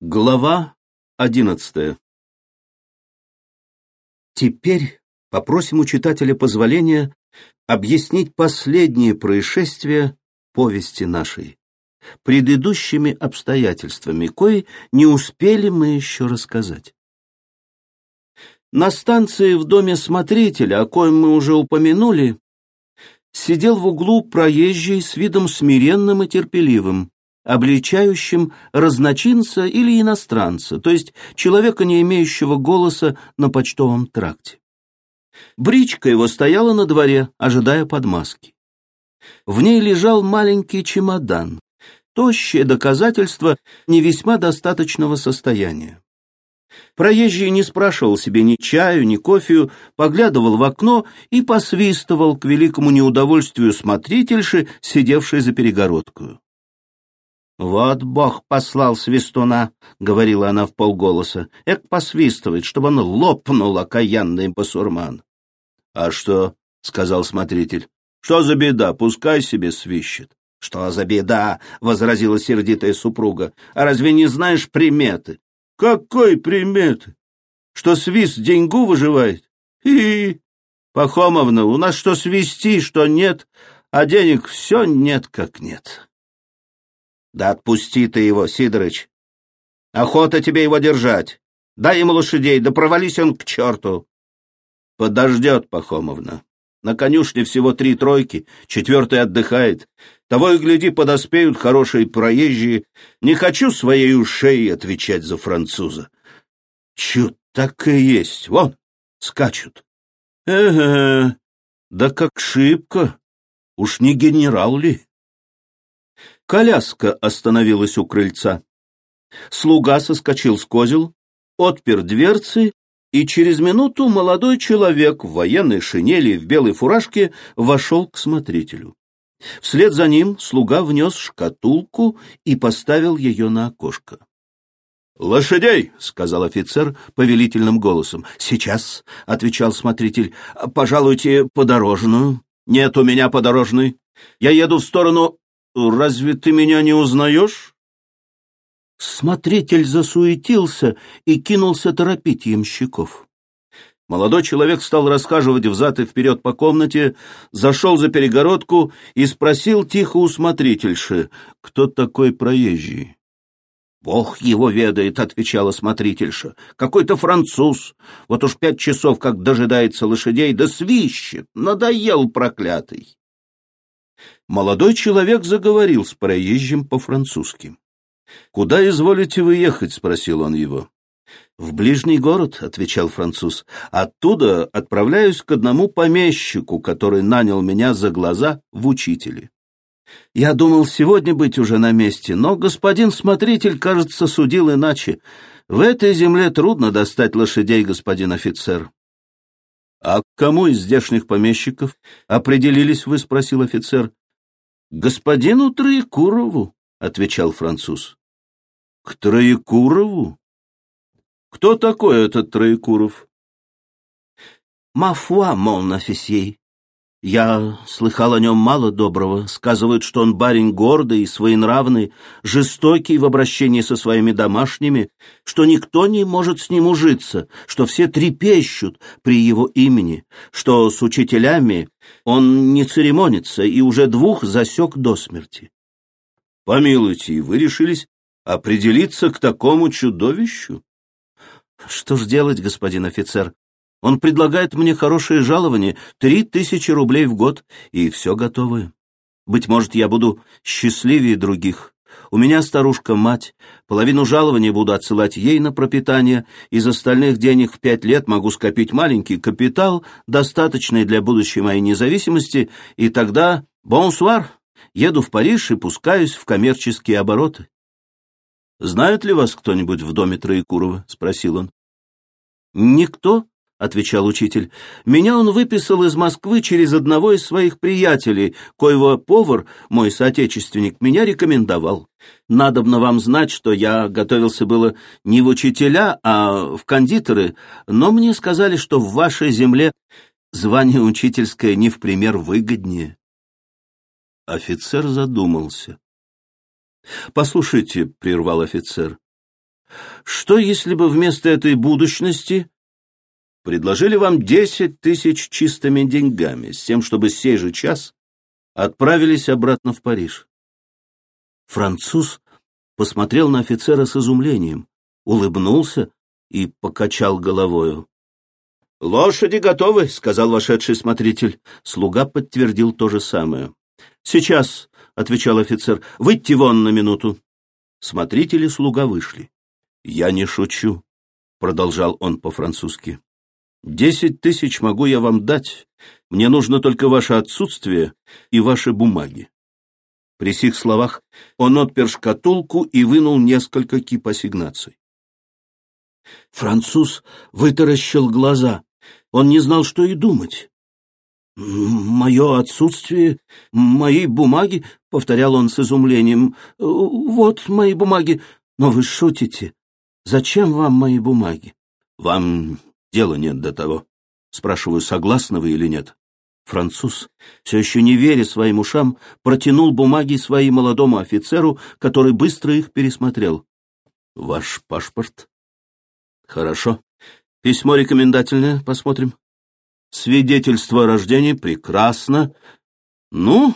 Глава одиннадцатая Теперь попросим у читателя позволения объяснить последние происшествия повести нашей, предыдущими обстоятельствами, кои не успели мы еще рассказать. На станции в доме смотрителя, о коем мы уже упомянули, сидел в углу проезжий с видом смиренным и терпеливым, обличающим разночинца или иностранца, то есть человека, не имеющего голоса на почтовом тракте. Бричка его стояла на дворе, ожидая подмазки. В ней лежал маленький чемодан, тощее доказательство не весьма достаточного состояния. Проезжий не спрашивал себе ни чаю, ни кофею, поглядывал в окно и посвистывал к великому неудовольствию смотрительши, сидевшей за перегородкою. «Вот Бог послал свистуна», — говорила она в полголоса. «Эк посвистывает, чтобы он лопнул, окаянный басурман». «А что?» — сказал смотритель. «Что за беда? Пускай себе свищет». «Что за беда?» — возразила сердитая супруга. «А разве не знаешь приметы?» «Какой приметы? Что свист деньгу выживает?» «И, Пахомовна, у нас что свисти, что нет, а денег все нет как нет». Да отпусти ты его, Сидорыч. Охота тебе его держать. Дай ему лошадей, да провались он к черту. Подождет, Пахомовна. На конюшне всего три тройки, четвертый отдыхает. Того и гляди, подоспеют хорошие проезжие. Не хочу своей ушей отвечать за француза. Чуть так и есть. Вон, скачут. Эге, да как шибко. Уж не генерал ли? Коляска остановилась у крыльца. Слуга соскочил с козел, отпер дверцы, и через минуту молодой человек в военной шинели в белой фуражке вошел к смотрителю. Вслед за ним слуга внес шкатулку и поставил ее на окошко. «Лошадей!» — сказал офицер повелительным голосом. «Сейчас», — отвечал смотритель, — «пожалуйте подорожную». «Нет у меня подорожной. Я еду в сторону разве ты меня не узнаешь?» Смотритель засуетился и кинулся торопить ямщиков. Молодой человек стал расхаживать взад и вперед по комнате, зашел за перегородку и спросил тихо у смотрительши, кто такой проезжий. «Бог его ведает», — отвечала смотрительша. «Какой-то француз. Вот уж пять часов, как дожидается лошадей, да свищет. Надоел проклятый». Молодой человек заговорил с проезжим по-французски. «Куда изволите вы ехать?» — спросил он его. «В ближний город», — отвечал француз. «Оттуда отправляюсь к одному помещику, который нанял меня за глаза в учители. Я думал сегодня быть уже на месте, но господин смотритель, кажется, судил иначе. В этой земле трудно достать лошадей, господин офицер». «А к кому из здешних помещиков определились вы?» — спросил офицер. «Господину Троекурову», — отвечал француз. «К Троекурову? Кто такой этот Троекуров?» «Мафуа, мон офисей. Я слыхал о нем мало доброго. Сказывают, что он барин гордый и своенравный, жестокий в обращении со своими домашними, что никто не может с ним ужиться, что все трепещут при его имени, что с учителями он не церемонится и уже двух засек до смерти. Помилуйте, вы решились определиться к такому чудовищу? Что ж делать, господин офицер? Он предлагает мне хорошее жалование, три тысячи рублей в год, и все готовое. Быть может, я буду счастливее других. У меня старушка-мать, половину жалования буду отсылать ей на пропитание, из остальных денег в пять лет могу скопить маленький капитал, достаточный для будущей моей независимости, и тогда бонсуар, еду в Париж и пускаюсь в коммерческие обороты. «Знает ли вас кто-нибудь в доме Троекурова?» — спросил он. «Никто», — отвечал учитель. «Меня он выписал из Москвы через одного из своих приятелей, коего повар, мой соотечественник, меня рекомендовал. Надобно вам знать, что я готовился было не в учителя, а в кондитеры, но мне сказали, что в вашей земле звание учительское не в пример выгоднее». Офицер задумался. «Послушайте», — прервал офицер, что если бы вместо этой будущности предложили вам десять тысяч чистыми деньгами, с тем, чтобы сей же час отправились обратно в Париж? Француз посмотрел на офицера с изумлением, улыбнулся и покачал головою. «Лошади готовы», — сказал вошедший смотритель. Слуга подтвердил то же самое. «Сейчас», — отвечал офицер, — «выйти вон на минуту». Смотрители слуга вышли. «Я не шучу», — продолжал он по-французски. «Десять тысяч могу я вам дать. Мне нужно только ваше отсутствие и ваши бумаги». При сих словах он отпер шкатулку и вынул несколько кип ассигнаций. Француз вытаращил глаза. Он не знал, что и думать. «Мое отсутствие, мои бумаги», — повторял он с изумлением. «Вот мои бумаги. Но вы шутите. Зачем вам мои бумаги?» «Вам дела нет до того. Спрашиваю, согласны вы или нет?» Француз, все еще не веря своим ушам, протянул бумаги своему молодому офицеру, который быстро их пересмотрел. «Ваш паспорт?» «Хорошо. Письмо рекомендательное, посмотрим. Свидетельство о рождении, прекрасно. Ну,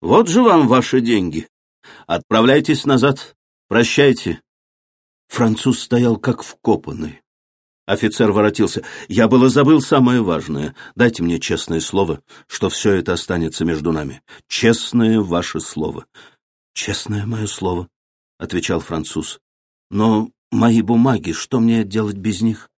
вот же вам ваши деньги. Отправляйтесь назад. Прощайте. Француз стоял как вкопанный. Офицер воротился. «Я было забыл самое важное. Дайте мне честное слово, что все это останется между нами. Честное ваше слово». «Честное мое слово», — отвечал француз. «Но мои бумаги, что мне делать без них?»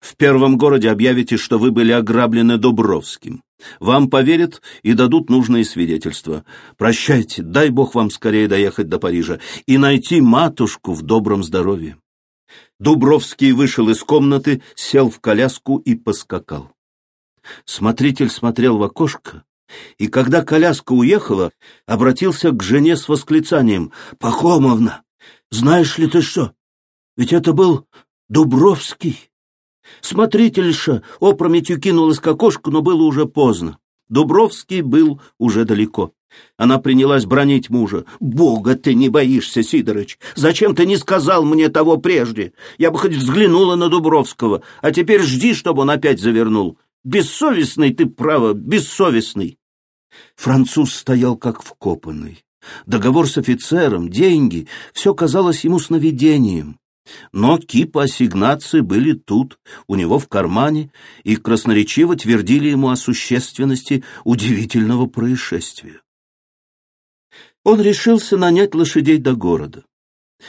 В первом городе объявите, что вы были ограблены Дубровским. Вам поверят и дадут нужные свидетельства. Прощайте, дай Бог вам скорее доехать до Парижа и найти матушку в добром здоровье. Дубровский вышел из комнаты, сел в коляску и поскакал. Смотритель смотрел в окошко, и когда коляска уехала, обратился к жене с восклицанием. «Пахомовна, знаешь ли ты что? Ведь это был Дубровский!» Смотрительша опрометью кинулась к окошку, но было уже поздно. Дубровский был уже далеко. Она принялась бронить мужа. «Бога ты не боишься, Сидорыч! Зачем ты не сказал мне того прежде? Я бы хоть взглянула на Дубровского, а теперь жди, чтобы он опять завернул. Бессовестный ты, право, бессовестный!» Француз стоял как вкопанный. Договор с офицером, деньги — все казалось ему сновидением. Но кипы ассигнаций были тут, у него в кармане, и красноречиво твердили ему о существенности удивительного происшествия. Он решился нанять лошадей до города.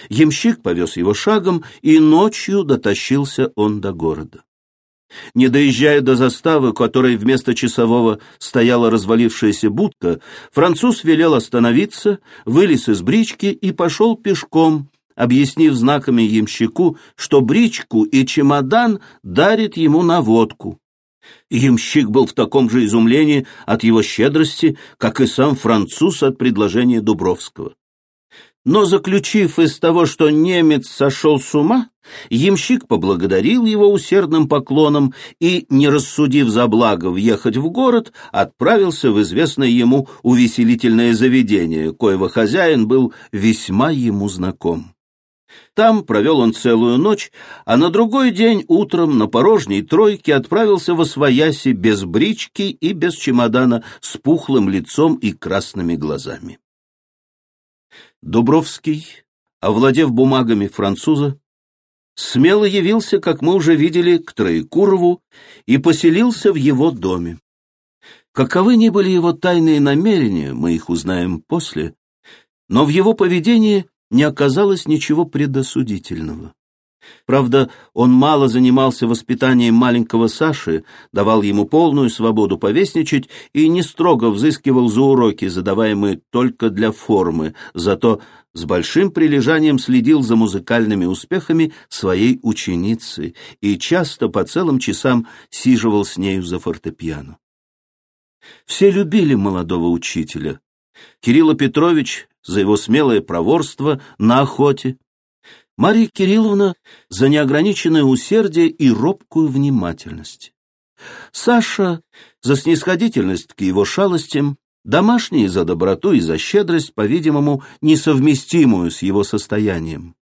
Ямщик повез его шагом, и ночью дотащился он до города. Не доезжая до заставы, которой вместо часового стояла развалившаяся будка, француз велел остановиться, вылез из брички и пошел пешком, объяснив знаками ямщику, что бричку и чемодан дарит ему на водку. Ямщик был в таком же изумлении от его щедрости, как и сам француз от предложения Дубровского. Но, заключив из того, что немец сошел с ума, ямщик поблагодарил его усердным поклоном и, не рассудив за благо въехать в город, отправился в известное ему увеселительное заведение, коего хозяин был весьма ему знаком. Там провел он целую ночь, а на другой день утром на порожней тройке отправился во свояси без брички и без чемодана с пухлым лицом и красными глазами. Дубровский, овладев бумагами француза, смело явился, как мы уже видели, к Троекурову и поселился в его доме. Каковы ни были его тайные намерения, мы их узнаем после, но в его поведении не оказалось ничего предосудительного. Правда, он мало занимался воспитанием маленького Саши, давал ему полную свободу повесничать и не строго взыскивал за уроки, задаваемые только для формы, зато с большим прилежанием следил за музыкальными успехами своей ученицы и часто по целым часам сиживал с нею за фортепиано. Все любили молодого учителя. Кирилл Петрович за его смелое проворство на охоте, Марья Кирилловна за неограниченное усердие и робкую внимательность. Саша за снисходительность к его шалостям, домашние за доброту и за щедрость, по-видимому, несовместимую с его состоянием.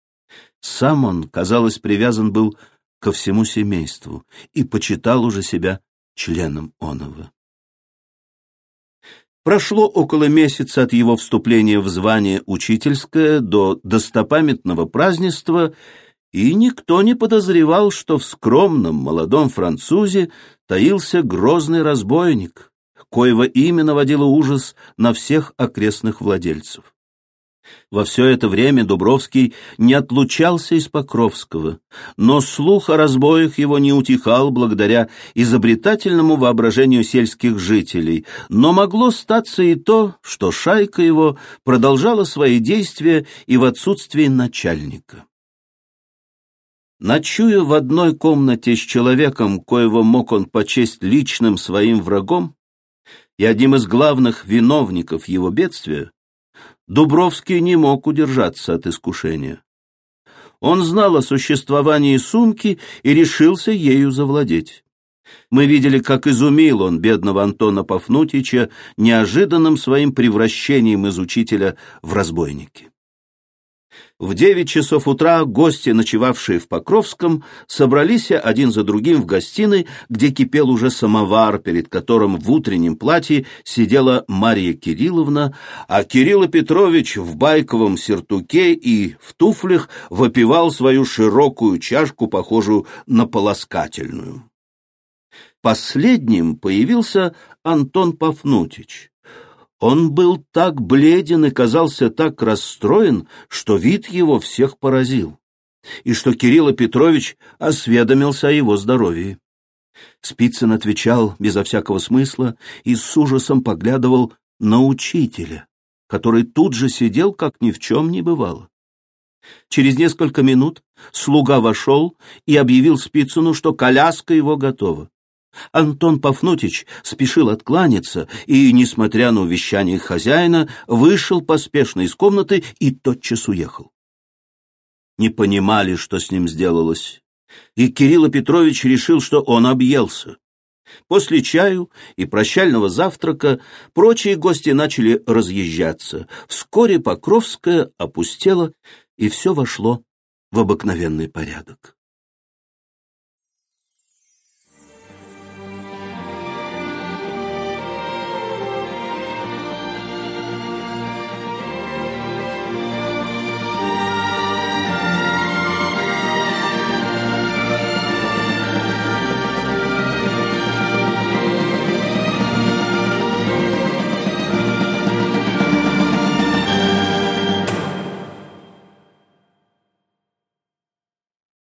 Сам он, казалось, привязан был ко всему семейству и почитал уже себя членом оного. Прошло около месяца от его вступления в звание учительское до достопамятного празднества, и никто не подозревал, что в скромном молодом французе таился грозный разбойник, коего имя наводило ужас на всех окрестных владельцев. Во все это время Дубровский не отлучался из Покровского, но слух о разбоях его не утихал благодаря изобретательному воображению сельских жителей, но могло статься и то, что шайка его продолжала свои действия и в отсутствии начальника. Ночуя в одной комнате с человеком, коего мог он почесть личным своим врагом, и одним из главных виновников его бедствия, Дубровский не мог удержаться от искушения. Он знал о существовании сумки и решился ею завладеть. Мы видели, как изумил он бедного Антона Пафнутича неожиданным своим превращением из учителя в разбойники. В девять часов утра гости, ночевавшие в Покровском, собрались один за другим в гостиной, где кипел уже самовар, перед которым в утреннем платье сидела Мария Кирилловна, а Кирилл Петрович в байковом сертуке и в туфлях выпивал свою широкую чашку, похожую на полоскательную. Последним появился Антон Пафнутич. Он был так бледен и казался так расстроен, что вид его всех поразил, и что Кирилл Петрович осведомился о его здоровье. Спицын отвечал безо всякого смысла и с ужасом поглядывал на учителя, который тут же сидел, как ни в чем не бывало. Через несколько минут слуга вошел и объявил Спицыну, что коляска его готова. Антон Пафнутич спешил откланяться и, несмотря на увещание хозяина, вышел поспешно из комнаты и тотчас уехал. Не понимали, что с ним сделалось, и Кирилл Петрович решил, что он объелся. После чаю и прощального завтрака прочие гости начали разъезжаться. Вскоре Покровская опустела, и все вошло в обыкновенный порядок.